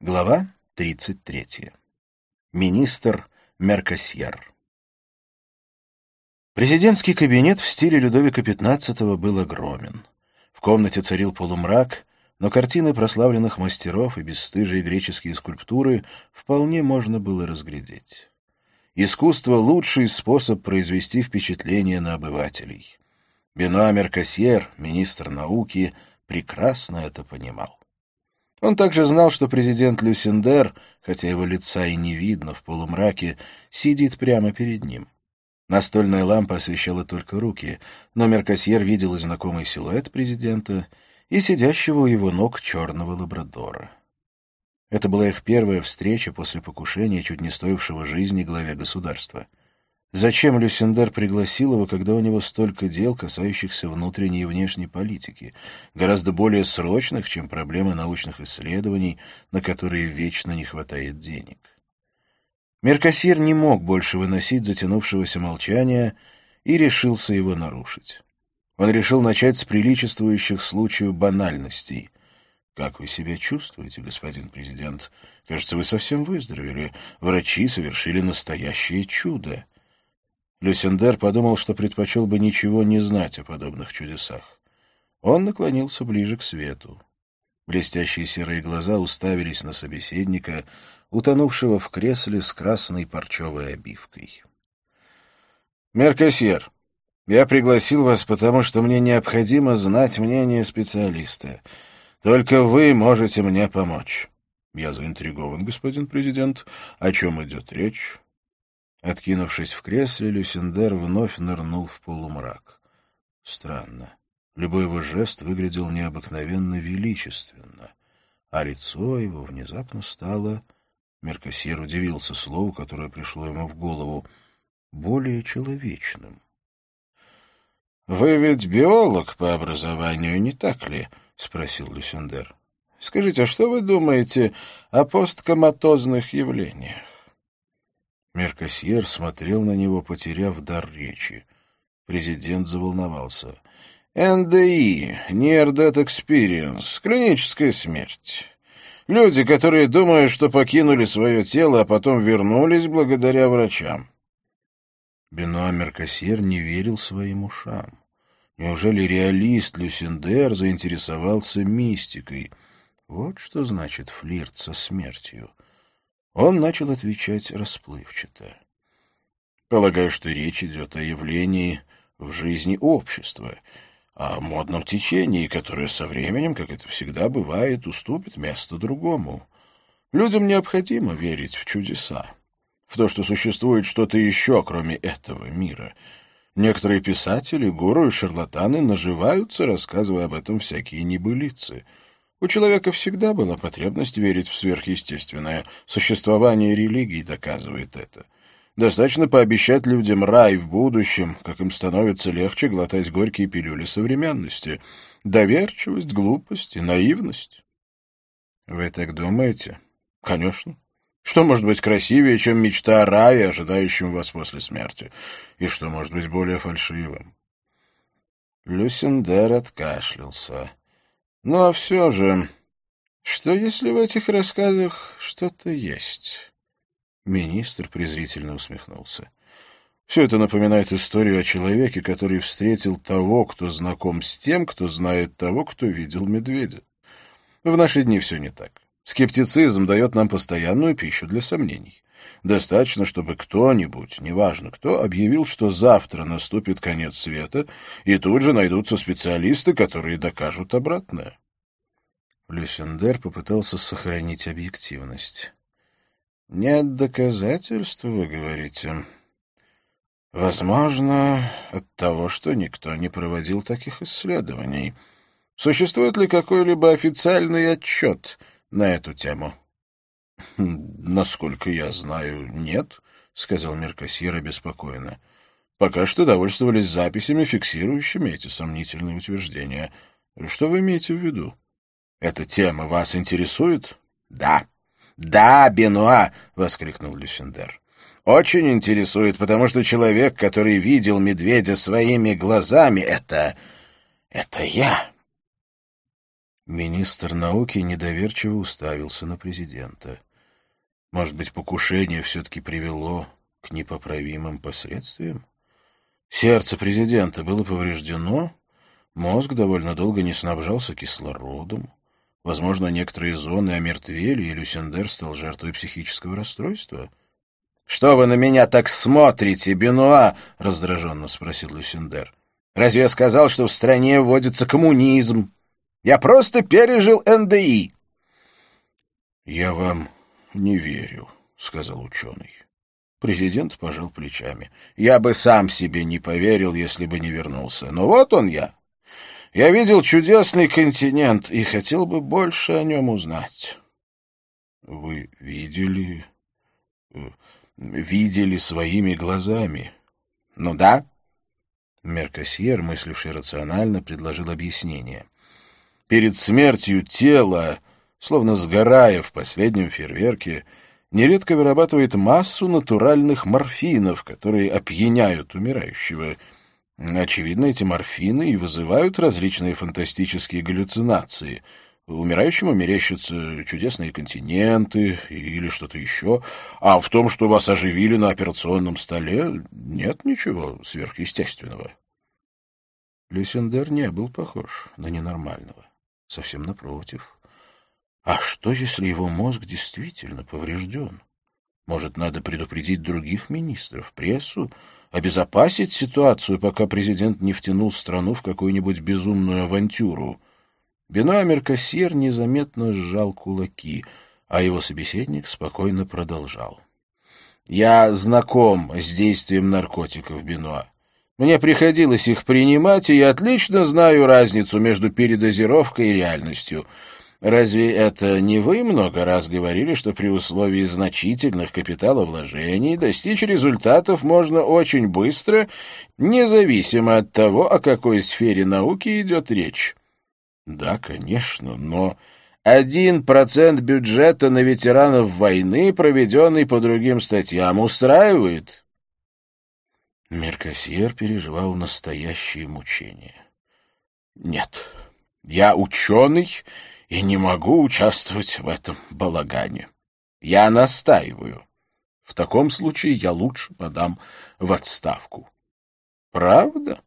Глава 33. Министр Меркосьер. Президентский кабинет в стиле Людовика XV был огромен. В комнате царил полумрак, но картины прославленных мастеров и бесстыжие греческие скульптуры вполне можно было разглядеть. Искусство — лучший способ произвести впечатление на обывателей. Бенуа Меркосьер, министр науки, прекрасно это понимал. Он также знал, что президент Люсендер, хотя его лица и не видно в полумраке, сидит прямо перед ним. Настольная лампа освещала только руки, но Меркосьер видел и знакомый силуэт президента, и сидящего у его ног черного лабрадора. Это была их первая встреча после покушения, чуть не стоившего жизни главе государства. Зачем Люсендер пригласил его, когда у него столько дел, касающихся внутренней и внешней политики, гораздо более срочных, чем проблемы научных исследований, на которые вечно не хватает денег? Меркосир не мог больше выносить затянувшегося молчания и решился его нарушить. Он решил начать с приличествующих случаю банальностей. «Как вы себя чувствуете, господин президент? Кажется, вы совсем выздоровели. Врачи совершили настоящее чудо». Люсендер подумал, что предпочел бы ничего не знать о подобных чудесах. Он наклонился ближе к свету. Блестящие серые глаза уставились на собеседника, утонувшего в кресле с красной парчевой обивкой. «Меркосьер, я пригласил вас, потому что мне необходимо знать мнение специалиста. Только вы можете мне помочь». «Я заинтригован, господин президент. О чем идет речь?» Откинувшись в кресле, Люсендер вновь нырнул в полумрак. Странно. Любой его жест выглядел необыкновенно величественно, а лицо его внезапно стало... Меркосьер удивился слову, которое пришло ему в голову. Более человечным. «Вы ведь биолог по образованию, не так ли?» — спросил Люсендер. «Скажите, а что вы думаете о посткоматозных явлениях?» Меркосьер смотрел на него, потеряв дар речи. Президент заволновался. «НДИ, Near Death Experience, клиническая смерть. Люди, которые думают, что покинули свое тело, а потом вернулись благодаря врачам». Бенуа Меркосьер не верил своим ушам. Неужели реалист Люсендер заинтересовался мистикой? Вот что значит флирт со смертью. Он начал отвечать расплывчато. Полагаю, что речь идет о явлении в жизни общества, о модном течении, которое со временем, как это всегда бывает, уступит место другому. Людям необходимо верить в чудеса, в то, что существует что-то еще, кроме этого мира. Некоторые писатели, гуру и шарлатаны наживаются, рассказывая об этом всякие небылицы — у человека всегда была потребность верить в сверхъестественное. Существование религии доказывает это. Достаточно пообещать людям рай в будущем, как им становится легче глотать горькие пилюли современности. Доверчивость, глупость и наивность. Вы так думаете? Конечно. Что может быть красивее, чем мечта о рае, ожидающем вас после смерти? И что может быть более фальшивым? Люсендер откашлялся. Ну а все же, что если в этих рассказах что-то есть? Министр презрительно усмехнулся. Все это напоминает историю о человеке, который встретил того, кто знаком с тем, кто знает того, кто видел медведя. В наши дни все не так. Скептицизм дает нам постоянную пищу для сомнений. Достаточно, чтобы кто-нибудь, неважно кто, объявил, что завтра наступит конец света, и тут же найдутся специалисты, которые докажут обратное. Люсендер попытался сохранить объективность. «Нет доказательств, вы говорите?» «Возможно, от того, что никто не проводил таких исследований. Существует ли какой-либо официальный отчет на эту тему?» «Насколько я знаю, нет», — сказал Меркосьер обеспокоенно. «Пока что довольствовались записями, фиксирующими эти сомнительные утверждения. Что вы имеете в виду?» «Эта тема вас интересует?» «Да». «Да, Бенуа!» — воскликнул Люсендер. «Очень интересует, потому что человек, который видел медведя своими глазами, это... это я». Министр науки недоверчиво уставился на президента. Может быть, покушение все-таки привело к непоправимым последствиям? Сердце президента было повреждено, мозг довольно долго не снабжался кислородом. Возможно, некоторые зоны омертвели, и Люсендер стал жертвой психического расстройства. — Что вы на меня так смотрите, Бенуа? — раздраженно спросил Люсендер. — Разве я сказал, что в стране вводится коммунизм? Я просто пережил НДИ. — Я вам не верю, — сказал ученый. Президент пожал плечами. «Я бы сам себе не поверил, если бы не вернулся. Но вот он я. Я видел чудесный континент и хотел бы больше о нем узнать». «Вы видели... Э, видели своими глазами?» «Ну да». Меркосьер, мысливший рационально, предложил объяснение. «Перед смертью тело, словно сгорая в последнем фейерверке, — нередко вырабатывает массу натуральных морфинов, которые опьяняют умирающего. Очевидно, эти морфины и вызывают различные фантастические галлюцинации. Умирающему мерещатся чудесные континенты или что-то еще, а в том, что вас оживили на операционном столе, нет ничего сверхъестественного. Люсендер не был похож на ненормального. Совсем напротив. А что, если его мозг действительно поврежден? Может, надо предупредить других министров, прессу, обезопасить ситуацию, пока президент не втянул страну в какую-нибудь безумную авантюру? Бенуа Меркосьер незаметно сжал кулаки, а его собеседник спокойно продолжал. «Я знаком с действием наркотиков, Бенуа. Мне приходилось их принимать, и я отлично знаю разницу между передозировкой и реальностью». Разве это не вы много раз говорили, что при условии значительных капиталовложений достичь результатов можно очень быстро, независимо от того, о какой сфере науки идет речь? Да, конечно, но один процент бюджета на ветеранов войны, проведенный по другим статьям, устраивает? Меркосьер переживал настоящие мучения. Нет, я ученый и не могу участвовать в этом балагане. Я настаиваю. В таком случае я лучше подам в отставку. Правда?